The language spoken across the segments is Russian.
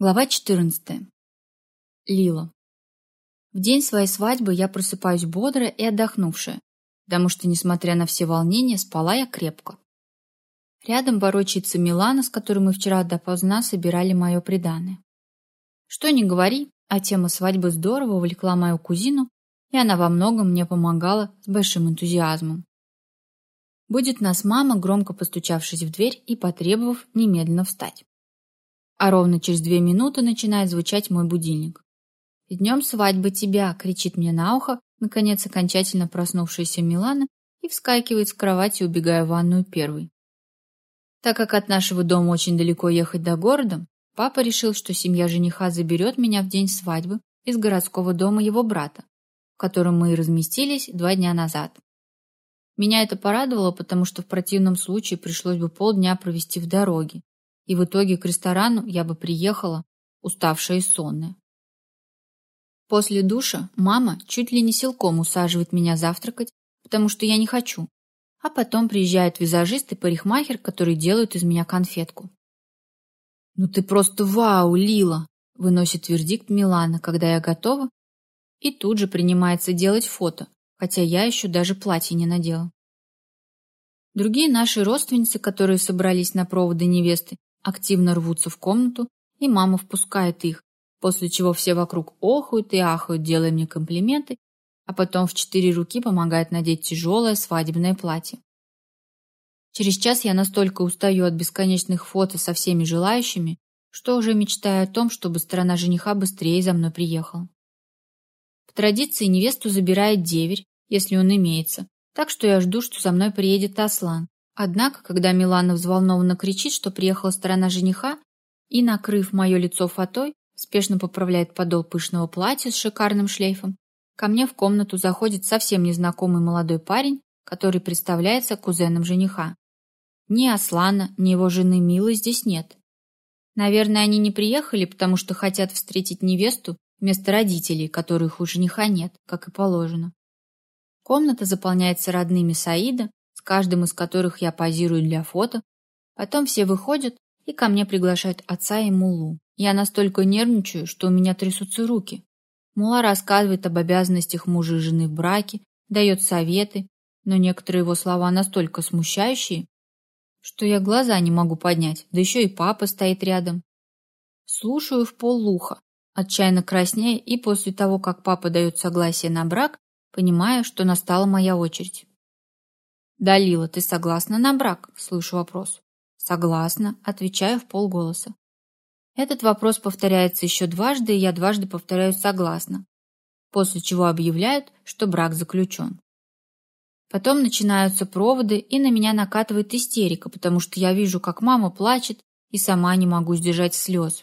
Глава 14. Лила. В день своей свадьбы я просыпаюсь бодрая и отдохнувшая, потому что, несмотря на все волнения, спала я крепко. Рядом ворочается Милана, с которой мы вчера допоздна собирали мое приданое. Что ни говори, а тема свадьбы здорово увлекла мою кузину, и она во многом мне помогала с большим энтузиазмом. Будет нас мама, громко постучавшись в дверь и потребовав немедленно встать а ровно через две минуты начинает звучать мой будильник. «С днем свадьбы тебя!» — кричит мне на ухо, наконец окончательно проснувшаяся Милана и вскакивает с кровати, убегая в ванную первой. Так как от нашего дома очень далеко ехать до города, папа решил, что семья жениха заберет меня в день свадьбы из городского дома его брата, в котором мы и разместились два дня назад. Меня это порадовало, потому что в противном случае пришлось бы полдня провести в дороге, и в итоге к ресторану я бы приехала, уставшая и сонная. После душа мама чуть ли не силком усаживает меня завтракать, потому что я не хочу, а потом приезжает визажист и парикмахер, которые делают из меня конфетку. «Ну ты просто вау, Лила!» — выносит вердикт Милана, когда я готова, и тут же принимается делать фото, хотя я еще даже платье не надела. Другие наши родственницы, которые собрались на проводы невесты, активно рвутся в комнату, и мама впускает их, после чего все вокруг охают и ахают, делая мне комплименты, а потом в четыре руки помогает надеть тяжелое свадебное платье. Через час я настолько устаю от бесконечных фото со всеми желающими, что уже мечтаю о том, чтобы сторона жениха быстрее за мной приехала. По традиции невесту забирает деверь, если он имеется, так что я жду, что за мной приедет Аслан, Однако, когда Милана взволнованно кричит, что приехала сторона жениха, и, накрыв мое лицо фатой, спешно поправляет подол пышного платья с шикарным шлейфом, ко мне в комнату заходит совсем незнакомый молодой парень, который представляется кузеном жениха. Ни Аслана, ни его жены Милы здесь нет. Наверное, они не приехали, потому что хотят встретить невесту вместо родителей, которых у жениха нет, как и положено. Комната заполняется родными Саида, каждым из которых я позирую для фото. Потом все выходят и ко мне приглашают отца и Мулу. Я настолько нервничаю, что у меня трясутся руки. Мула рассказывает об обязанностях мужа и жены в браке, дает советы, но некоторые его слова настолько смущающие, что я глаза не могу поднять, да еще и папа стоит рядом. Слушаю в полуха, отчаянно краснея, и после того, как папа дает согласие на брак, понимаю, что настала моя очередь. «Далила, ты согласна на брак?» – слышу вопрос. «Согласна», – отвечаю в полголоса. Этот вопрос повторяется еще дважды, и я дважды повторяю «согласна», после чего объявляют, что брак заключен. Потом начинаются проводы, и на меня накатывает истерика, потому что я вижу, как мама плачет, и сама не могу сдержать слез.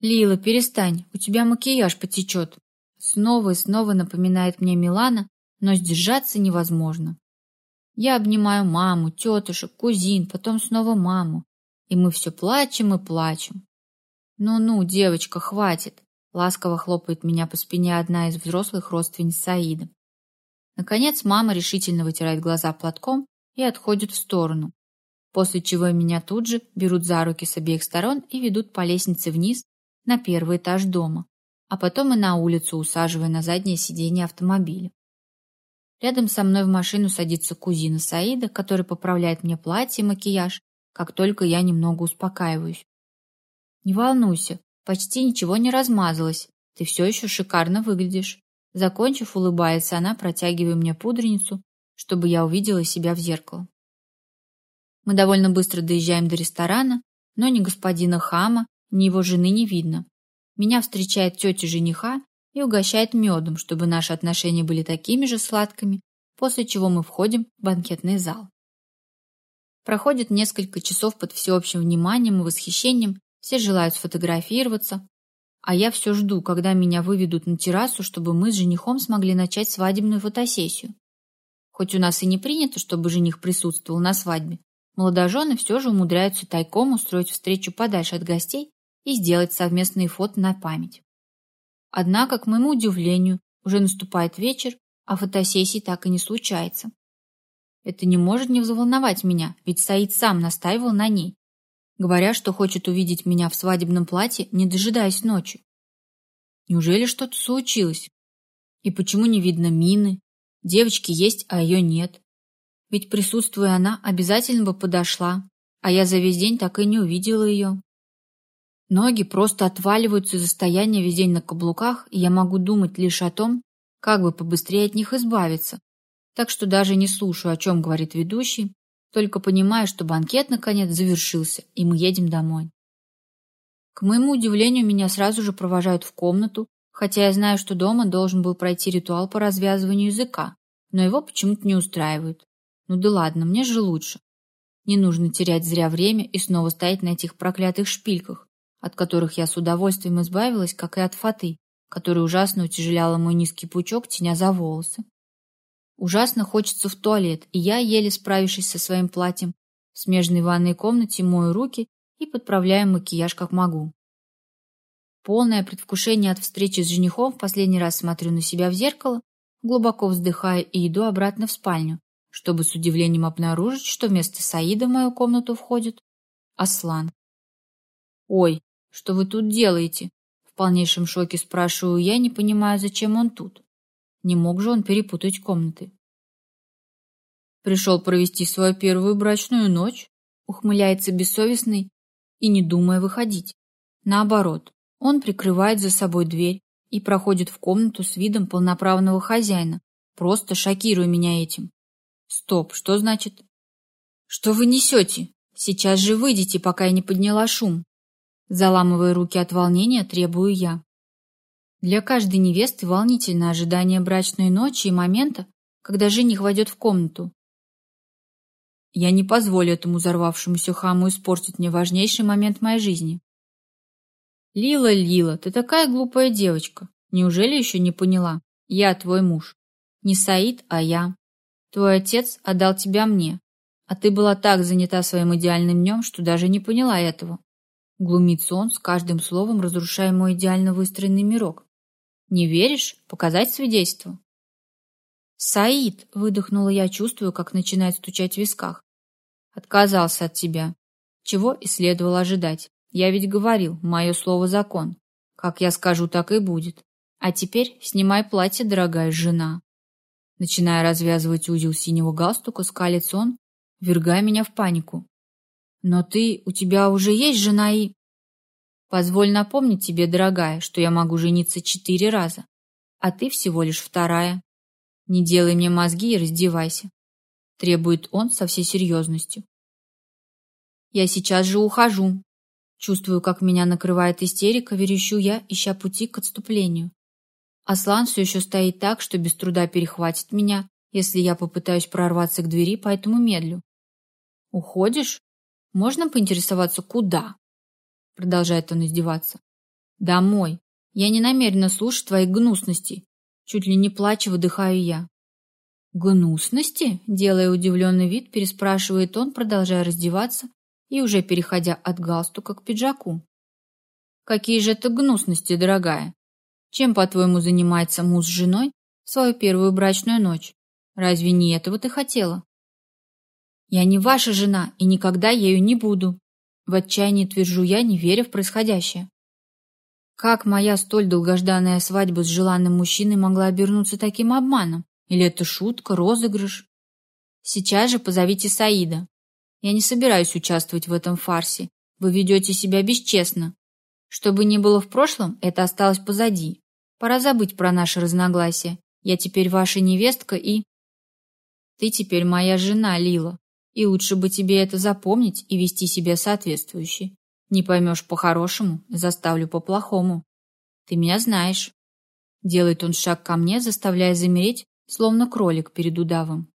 «Лила, перестань, у тебя макияж потечет!» Снова и снова напоминает мне Милана, но сдержаться невозможно. Я обнимаю маму, тетушек, кузин, потом снова маму. И мы все плачем и плачем. «Ну-ну, девочка, хватит!» Ласково хлопает меня по спине одна из взрослых родственниц Саида. Наконец мама решительно вытирает глаза платком и отходит в сторону, после чего меня тут же берут за руки с обеих сторон и ведут по лестнице вниз на первый этаж дома, а потом и на улицу, усаживая на заднее сиденье автомобиля. Рядом со мной в машину садится кузина Саида, который поправляет мне платье и макияж, как только я немного успокаиваюсь. «Не волнуйся, почти ничего не размазалось. Ты все еще шикарно выглядишь». Закончив, улыбается она, протягивая мне пудреницу, чтобы я увидела себя в зеркало. Мы довольно быстро доезжаем до ресторана, но ни господина Хама, ни его жены не видно. Меня встречает тетя жениха и угощает медом, чтобы наши отношения были такими же сладкими, после чего мы входим в банкетный зал. Проходит несколько часов под всеобщим вниманием и восхищением, все желают сфотографироваться, а я все жду, когда меня выведут на террасу, чтобы мы с женихом смогли начать свадебную фотосессию. Хоть у нас и не принято, чтобы жених присутствовал на свадьбе, молодожены все же умудряются тайком устроить встречу подальше от гостей и сделать совместные фото на память. Однако, к моему удивлению, уже наступает вечер, а фотосессии так и не случается. Это не может не взволновать меня, ведь Саид сам настаивал на ней. говоря, что хочет увидеть меня в свадебном платье, не дожидаясь ночи. Неужели что-то случилось? И почему не видно Мины? Девочки есть, а ее нет. Ведь присутствуя она, обязательно бы подошла, а я за весь день так и не увидела ее. Ноги просто отваливаются из состояния весь день на каблуках, и я могу думать лишь о том, как бы побыстрее от них избавиться. Так что даже не слушаю, о чем говорит ведущий, только понимаю, что банкет наконец завершился, и мы едем домой. К моему удивлению, меня сразу же провожают в комнату, хотя я знаю, что дома должен был пройти ритуал по развязыванию языка, но его почему-то не устраивают. Ну да ладно, мне же лучше. Не нужно терять зря время и снова стоять на этих проклятых шпильках, от которых я с удовольствием избавилась, как и от фаты, которая ужасно утяжеляла мой низкий пучок, теня за волосы. Ужасно хочется в туалет, и я, еле справившись со своим платьем, в смежной ванной комнате мою руки и подправляю макияж как могу. Полное предвкушение от встречи с женихом в последний раз смотрю на себя в зеркало, глубоко вздыхая и иду обратно в спальню, чтобы с удивлением обнаружить, что вместо Саида в мою комнату входит Аслан. «Ой, что вы тут делаете?» В полнейшем шоке спрашиваю я, не понимая, зачем он тут. Не мог же он перепутать комнаты. Пришел провести свою первую брачную ночь, ухмыляется бессовестный и не думая выходить. Наоборот, он прикрывает за собой дверь и проходит в комнату с видом полноправного хозяина, просто шокируя меня этим. Стоп, что значит? Что вы несете? Сейчас же выйдите, пока я не подняла шум. Заламывая руки от волнения, требую я. Для каждой невесты волнительно ожидание брачной ночи и момента, когда жених войдет в комнату. Я не позволю этому взорвавшемуся хаму испортить мне важнейший момент моей жизни. Лила, Лила, ты такая глупая девочка. Неужели еще не поняла? Я твой муж. Не Саид, а я. Твой отец отдал тебя мне. А ты была так занята своим идеальным днем, что даже не поняла этого. Глумится он, с каждым словом разрушая мой идеально выстроенный мирок. Не веришь? Показать свидетельство. Саид, выдохнула я, чувствую, как начинает стучать в висках. Отказался от тебя. Чего и следовало ожидать. Я ведь говорил, мое слово закон. Как я скажу, так и будет. А теперь снимай платье, дорогая жена. Начиная развязывать узел синего галстука, скалится он, вергая меня в панику. Но ты, у тебя уже есть жена и... Позволь напомнить тебе, дорогая, что я могу жениться четыре раза, а ты всего лишь вторая. Не делай мне мозги и раздевайся. Требует он со всей серьезностью. Я сейчас же ухожу, Чувствую, как меня накрывает истерика, верещу я, ища пути к отступлению. Аслан все еще стоит так, что без труда перехватит меня, если я попытаюсь прорваться к двери, поэтому медлю. «Уходишь? Можно поинтересоваться, куда?» Продолжает он издеваться. «Домой. Я не намерена слушать твоих гнусностей». Чуть ли не плача выдыхаю я. «Гнусности?» Делая удивленный вид, переспрашивает он, продолжая раздеваться и уже переходя от галстука к пиджаку. «Какие же это гнусности, дорогая! Чем, по-твоему, занимается муж с женой в свою первую брачную ночь? Разве не этого ты хотела?» «Я не ваша жена и никогда ею не буду», в отчаянии твержу я, не веря в происходящее. Как моя столь долгожданная свадьба с желанным мужчиной могла обернуться таким обманом? Или это шутка, розыгрыш? Сейчас же позовите Саида. Я не собираюсь участвовать в этом фарсе. Вы ведете себя бесчестно. Что бы ни было в прошлом, это осталось позади. Пора забыть про наши разногласия. Я теперь ваша невестка и... Ты теперь моя жена, Лила. И лучше бы тебе это запомнить и вести себя соответствующе. Не поймешь по-хорошему, заставлю по-плохому. Ты меня знаешь. Делает он шаг ко мне, заставляя замереть, словно кролик перед удавом.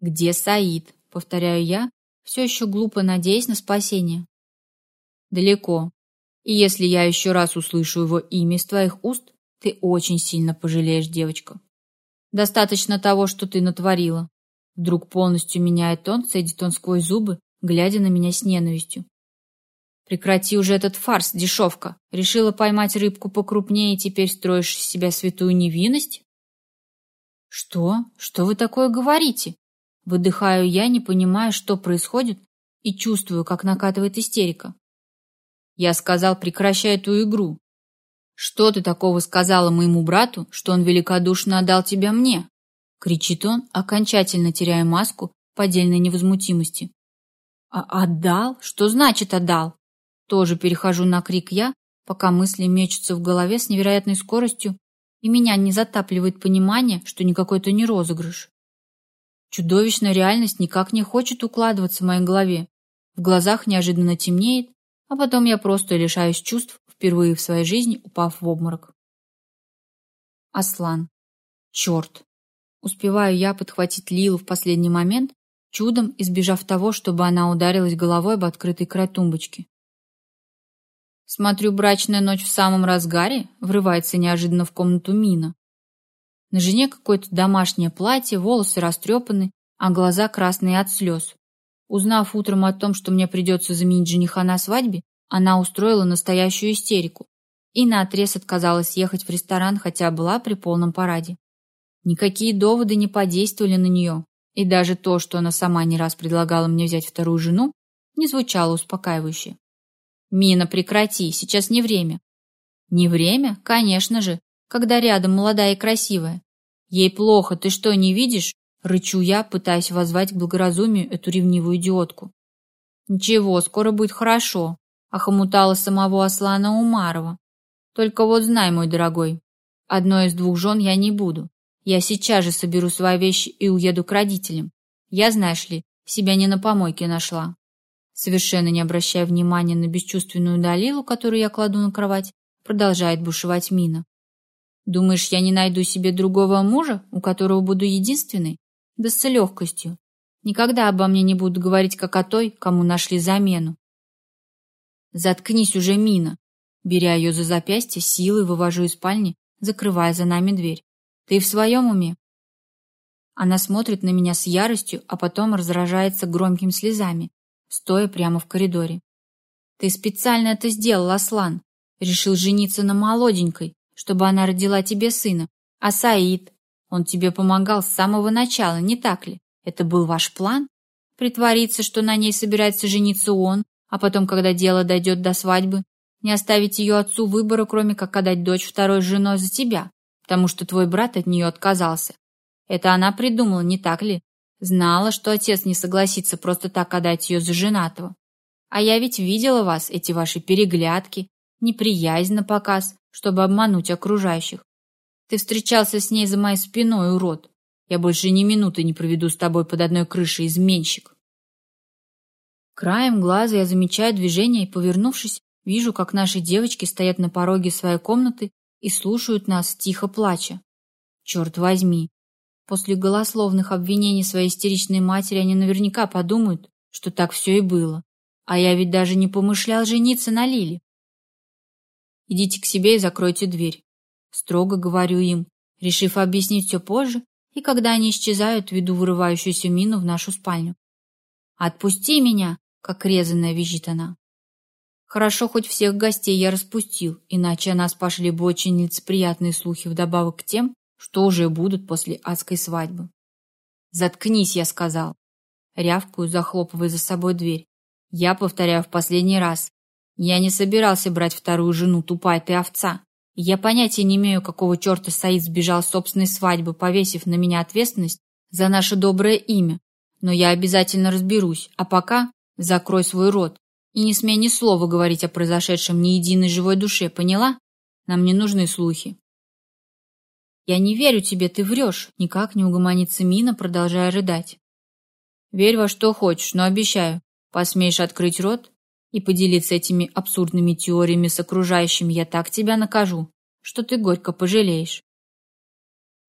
Где Саид? Повторяю я, все еще глупо надеясь на спасение. Далеко. И если я еще раз услышу его имя из твоих уст, ты очень сильно пожалеешь, девочка. Достаточно того, что ты натворила. Вдруг полностью меняет тон, цедит он сквозь зубы, глядя на меня с ненавистью. Прекрати уже этот фарс, дешевка. Решила поймать рыбку покрупнее и теперь строишь из себя святую невинность? Что? Что вы такое говорите? Выдыхаю я, не понимая, что происходит, и чувствую, как накатывает истерика. Я сказал, прекращай эту игру. Что ты такого сказала моему брату, что он великодушно отдал тебя мне? Кричит он, окончательно теряя маску поддельной невозмутимости. А отдал? Что значит отдал? Тоже перехожу на крик я, пока мысли мечутся в голове с невероятной скоростью, и меня не затапливает понимание, что никакой это не розыгрыш. Чудовищная реальность никак не хочет укладываться в моей голове. В глазах неожиданно темнеет, а потом я просто лишаюсь чувств, впервые в своей жизни упав в обморок. Аслан. Черт. Успеваю я подхватить Лилу в последний момент, чудом избежав того, чтобы она ударилась головой об открытый край тумбочки. Смотрю, брачная ночь в самом разгаре, врывается неожиданно в комнату Мина. На жене какое-то домашнее платье, волосы растрепаны, а глаза красные от слез. Узнав утром о том, что мне придется заменить жениха на свадьбе, она устроила настоящую истерику и наотрез отказалась ехать в ресторан, хотя была при полном параде. Никакие доводы не подействовали на нее, и даже то, что она сама не раз предлагала мне взять вторую жену, не звучало успокаивающе. «Мина, прекрати, сейчас не время». «Не время? Конечно же, когда рядом молодая и красивая. Ей плохо, ты что, не видишь?» Рычу я, пытаясь воззвать к благоразумию эту ревнивую идиотку. «Ничего, скоро будет хорошо», — охомутала самого Аслана Умарова. «Только вот знай, мой дорогой, одной из двух жен я не буду. Я сейчас же соберу свои вещи и уеду к родителям. Я, знаешь ли, себя не на помойке нашла. Совершенно не обращая внимания на бесчувственную Далилу, которую я кладу на кровать, продолжает бушевать Мина. Думаешь, я не найду себе другого мужа, у которого буду единственной? Да с легкостью. Никогда обо мне не будут говорить, как о той, кому нашли замену. Заткнись уже, Мина. Беря ее за запястье, силой вывожу из спальни, закрывая за нами дверь. Ты в своем уме? Она смотрит на меня с яростью, а потом разражается громкими слезами, стоя прямо в коридоре. Ты специально это сделал, Аслан. Решил жениться на молоденькой, чтобы она родила тебе сына. А Саид, он тебе помогал с самого начала, не так ли? Это был ваш план? Притвориться, что на ней собирается жениться он, а потом, когда дело дойдет до свадьбы, не оставить ее отцу выбора, кроме как отдать дочь второй женой за тебя потому что твой брат от нее отказался. Это она придумала, не так ли? Знала, что отец не согласится просто так отдать ее за женатого. А я ведь видела вас, эти ваши переглядки, неприязнь на показ, чтобы обмануть окружающих. Ты встречался с ней за моей спиной, урод. Я больше ни минуты не проведу с тобой под одной крышей, изменщик. Краем глаза я замечаю движение и, повернувшись, вижу, как наши девочки стоят на пороге своей комнаты и слушают нас, тихо плача. Черт возьми! После голословных обвинений своей истеричной матери они наверняка подумают, что так все и было. А я ведь даже не помышлял жениться на Лиле. Идите к себе и закройте дверь. Строго говорю им, решив объяснить все позже, и когда они исчезают, веду вырывающуюся мину в нашу спальню. «Отпусти меня!» — как резаная визжит она. Хорошо, хоть всех гостей я распустил, иначе о нас пошли бы очень нелицеприятные слухи вдобавок к тем, что уже будут после адской свадьбы. «Заткнись», — я сказал. Рявкую, захлопывая за собой дверь. Я повторяю в последний раз. Я не собирался брать вторую жену, тупая ты овца. Я понятия не имею, какого черта Саид сбежал с собственной свадьбы, повесив на меня ответственность за наше доброе имя. Но я обязательно разберусь, а пока закрой свой рот. И не смей ни слова говорить о произошедшем ни единой живой душе, поняла? Нам не нужны слухи. Я не верю тебе, ты врешь, никак не угомонится Мина, продолжая рыдать. Верь во что хочешь, но обещаю, посмеешь открыть рот и поделиться этими абсурдными теориями с окружающим, я так тебя накажу, что ты горько пожалеешь.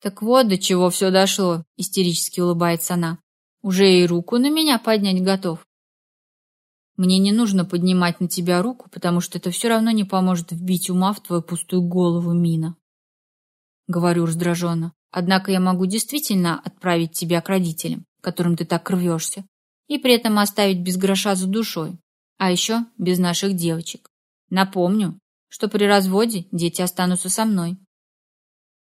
Так вот до чего все дошло, истерически улыбается она. Уже и руку на меня поднять готов. Мне не нужно поднимать на тебя руку, потому что это все равно не поможет вбить ума в твою пустую голову, Мина. Говорю раздраженно. Однако я могу действительно отправить тебя к родителям, которым ты так рвешься, и при этом оставить без гроша за душой, а еще без наших девочек. Напомню, что при разводе дети останутся со мной.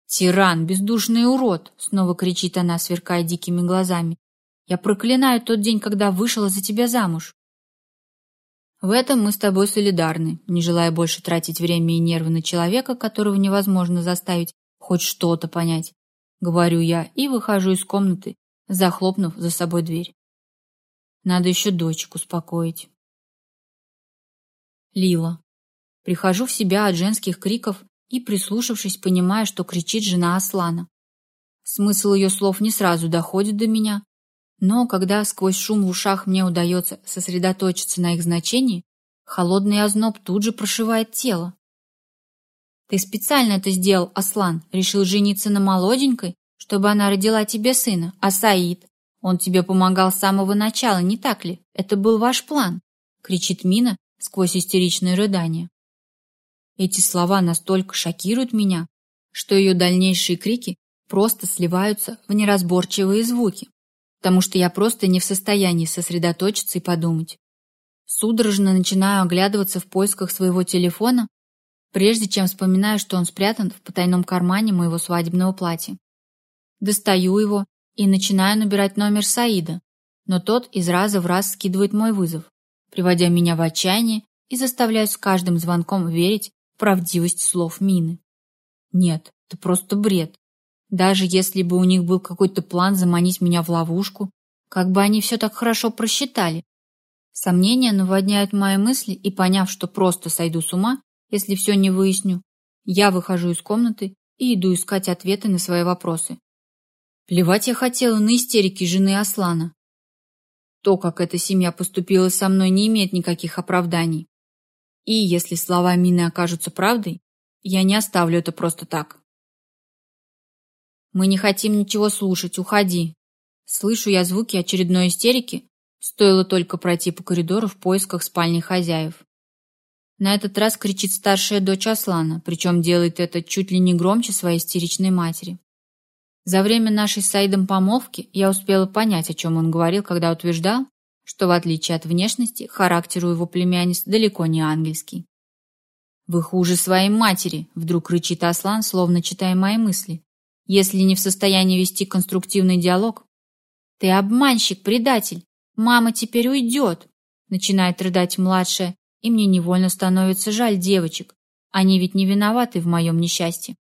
«Тиран, бездушный урод!» — снова кричит она, сверкая дикими глазами. «Я проклинаю тот день, когда вышла за тебя замуж. В этом мы с тобой солидарны, не желая больше тратить время и нервы на человека, которого невозможно заставить хоть что-то понять. Говорю я и выхожу из комнаты, захлопнув за собой дверь. Надо еще дочек успокоить. Лила. Прихожу в себя от женских криков и, прислушавшись, понимаю, что кричит жена Аслана. Смысл ее слов не сразу доходит до меня, но когда сквозь шум в ушах мне удается сосредоточиться на их значении, холодный озноб тут же прошивает тело. Ты специально это сделал, Аслан, решил жениться на молоденькой, чтобы она родила тебе сына, а Саид, он тебе помогал с самого начала, не так ли? Это был ваш план, кричит Мина сквозь истеричные рыдания. Эти слова настолько шокируют меня, что ее дальнейшие крики просто сливаются в неразборчивые звуки, потому что я просто не в состоянии сосредоточиться и подумать. Судорожно начинаю оглядываться в поисках своего телефона, прежде чем вспоминаю, что он спрятан в потайном кармане моего свадебного платья. Достаю его и начинаю набирать номер Саида, но тот из раза в раз скидывает мой вызов, приводя меня в отчаяние и заставляя с каждым звонком верить в правдивость слов Мины. Нет, это просто бред. Даже если бы у них был какой-то план заманить меня в ловушку, как бы они все так хорошо просчитали. Сомнения наводняют мои мысли, и поняв, что просто сойду с ума, если все не выясню, я выхожу из комнаты и иду искать ответы на свои вопросы. Плевать я хотела на истерики жены Аслана. То, как эта семья поступила со мной, не имеет никаких оправданий. И если слова Мины окажутся правдой, я не оставлю это просто так. Мы не хотим ничего слушать, уходи. Слышу я звуки очередной истерики, стоило только пройти по коридору в поисках спальни хозяев. На этот раз кричит старшая дочь Аслана, причем делает это чуть ли не громче своей истеричной матери. За время нашей с Саидом помолвки я успела понять, о чем он говорил, когда утверждал, что в отличие от внешности, характер у его племянниц далеко не ангельский. «Вы хуже своей матери», — вдруг рычит Аслан, словно читая мои мысли. «Если не в состоянии вести конструктивный диалог». «Ты обманщик, предатель! Мама теперь уйдет!» Начинает рыдать младшая, и мне невольно становится жаль девочек. Они ведь не виноваты в моем несчастье.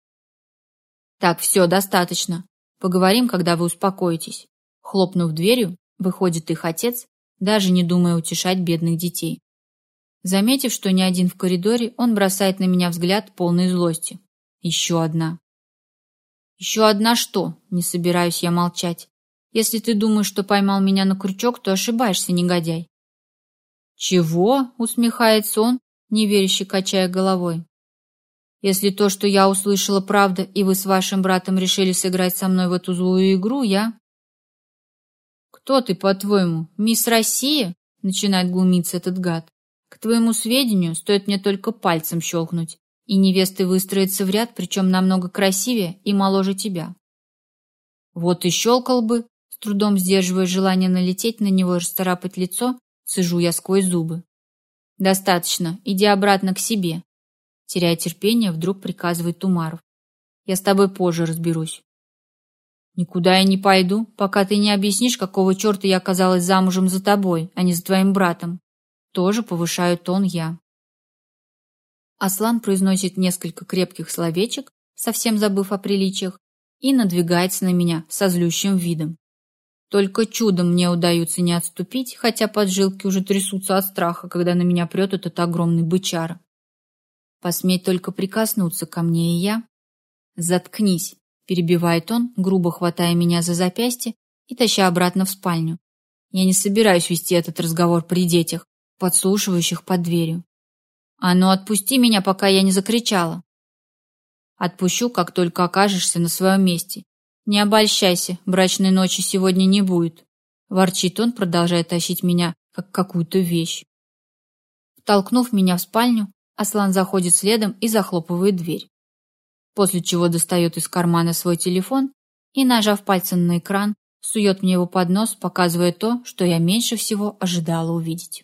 «Так, все, достаточно. Поговорим, когда вы успокоитесь. Хлопнув дверью, выходит их отец, даже не думая утешать бедных детей. Заметив, что ни один в коридоре, он бросает на меня взгляд полной злости. Еще одна. Еще одна что? Не собираюсь я молчать. Если ты думаешь, что поймал меня на крючок, то ошибаешься, негодяй. Чего? Усмехается он, неверяще качая головой. Если то, что я услышала, правда, и вы с вашим братом решили сыграть со мной в эту злую игру, я... Кто ты, по-твоему, мисс Россия? Начинает глумиться этот гад. К твоему сведению, стоит мне только пальцем щелкнуть, и невесты выстроятся в ряд, причем намного красивее и моложе тебя. Вот и щелкал бы, с трудом сдерживая желание налететь на него и расцарапать лицо, сижу я сквозь зубы. Достаточно, иди обратно к себе. Теряя терпение, вдруг приказывает Тумаров. Я с тобой позже разберусь. Никуда я не пойду, пока ты не объяснишь, какого черта я оказалась замужем за тобой, а не за твоим братом. Тоже повышаю тон я. Аслан произносит несколько крепких словечек, совсем забыв о приличиях, и надвигается на меня со злющим видом. Только чудом мне удается не отступить, хотя поджилки уже трясутся от страха, когда на меня прет этот огромный бычара. Посметь только прикоснуться ко мне, и я... Заткнись, перебивает он, грубо хватая меня за запястье и таща обратно в спальню. Я не собираюсь вести этот разговор при детях, подслушивающих под дверью. А ну отпусти меня, пока я не закричала. Отпущу, как только окажешься на своем месте. Не обольщайся, брачной ночи сегодня не будет. Ворчит он, продолжая тащить меня, как какую-то вещь. Толкнув меня в спальню, Аслан заходит следом и захлопывает дверь. После чего достает из кармана свой телефон и, нажав пальцем на экран, сует мне его под нос, показывая то, что я меньше всего ожидала увидеть.